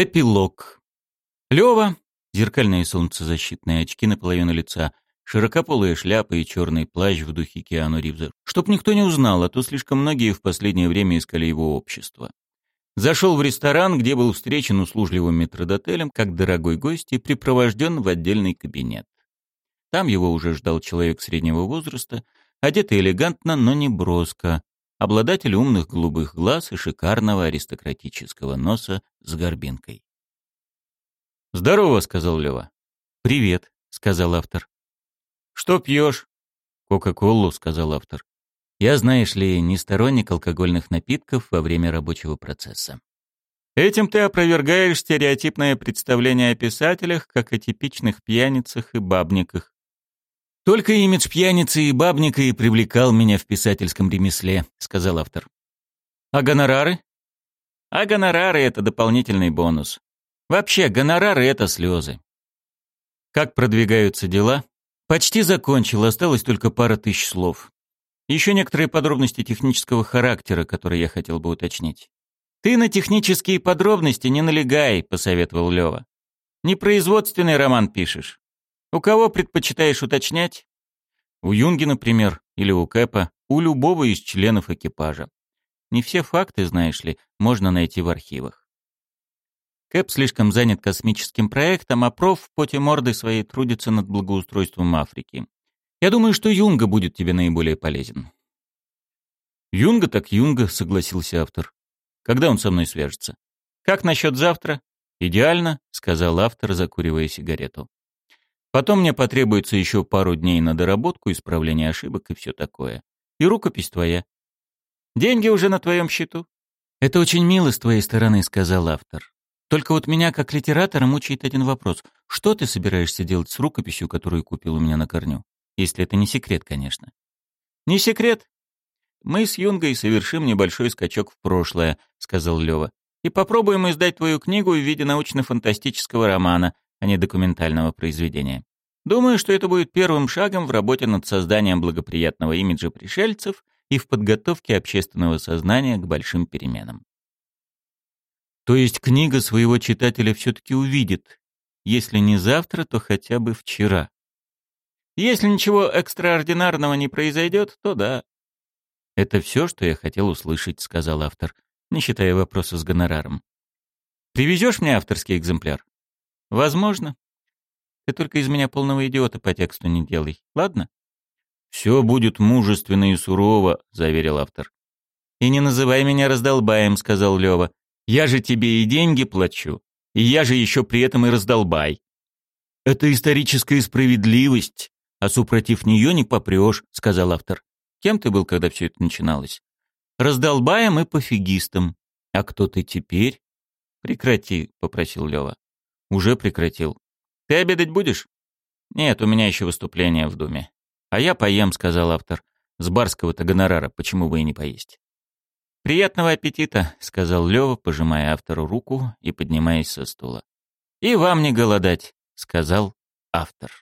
Эпилог. Лёва, зеркальные солнцезащитные очки наполовину лица, широкополая шляпа и черный плащ в духе Киану Ривза. Чтоб никто не узнал, а то слишком многие в последнее время искали его общество. Зашел в ресторан, где был встречен услужливым метродотелем, как дорогой гость, и припровожден в отдельный кабинет. Там его уже ждал человек среднего возраста, одетый элегантно, но не броско, обладатель умных голубых глаз и шикарного аристократического носа с горбинкой. «Здорово», — сказал Лева. «Привет», — сказал автор. «Что пьешь?» «Кока-колу», — сказал автор. «Я, знаешь ли, не сторонник алкогольных напитков во время рабочего процесса». «Этим ты опровергаешь стереотипное представление о писателях, как о типичных пьяницах и бабниках. «Только имидж пьяницы и бабника и привлекал меня в писательском ремесле», — сказал автор. «А гонорары?» «А гонорары — это дополнительный бонус. Вообще, гонорары — это слезы». «Как продвигаются дела?» «Почти закончил, осталось только пара тысяч слов. Еще некоторые подробности технического характера, которые я хотел бы уточнить». «Ты на технические подробности не налегай», — посоветовал Лева. «Непроизводственный роман пишешь. У кого предпочитаешь уточнять? У Юнги, например, или у Кэпа, у любого из членов экипажа. Не все факты, знаешь ли, можно найти в архивах. Кэп слишком занят космическим проектом, а проф в поте морды своей трудится над благоустройством Африки. Я думаю, что Юнга будет тебе наиболее полезен. Юнга так Юнга, согласился автор. Когда он со мной свяжется? Как насчет завтра? Идеально, сказал автор, закуривая сигарету. Потом мне потребуется еще пару дней на доработку, исправление ошибок и все такое. И рукопись твоя. Деньги уже на твоем счету. Это очень мило с твоей стороны, сказал автор. Только вот меня, как литератора, мучает один вопрос. Что ты собираешься делать с рукописью, которую купил у меня на корню? Если это не секрет, конечно. Не секрет. Мы с Юнгой совершим небольшой скачок в прошлое, сказал Лева. И попробуем издать твою книгу в виде научно-фантастического романа, а не документального произведения. Думаю, что это будет первым шагом в работе над созданием благоприятного имиджа пришельцев и в подготовке общественного сознания к большим переменам. То есть книга своего читателя все-таки увидит, если не завтра, то хотя бы вчера. Если ничего экстраординарного не произойдет, то да. Это все, что я хотел услышать, сказал автор, не считая вопроса с гонораром. Привезешь мне авторский экземпляр? Возможно. Ты только из меня полного идиота по тексту не делай, ладно? Все будет мужественно и сурово, заверил автор. И не называй меня раздолбаем, сказал Лева. Я же тебе и деньги плачу, и я же еще при этом и раздолбай. Это историческая справедливость, а супротив нее не попрешь, сказал автор. Кем ты был, когда все это начиналось? Раздолбаем и пофигистом. А кто ты теперь? Прекрати, попросил Лева. Уже прекратил. Ты обедать будешь? Нет, у меня еще выступление в Думе. А я поем, сказал автор. С барского-то гонорара, почему бы и не поесть? Приятного аппетита, сказал Лева, пожимая автору руку и поднимаясь со стула. И вам не голодать, сказал автор.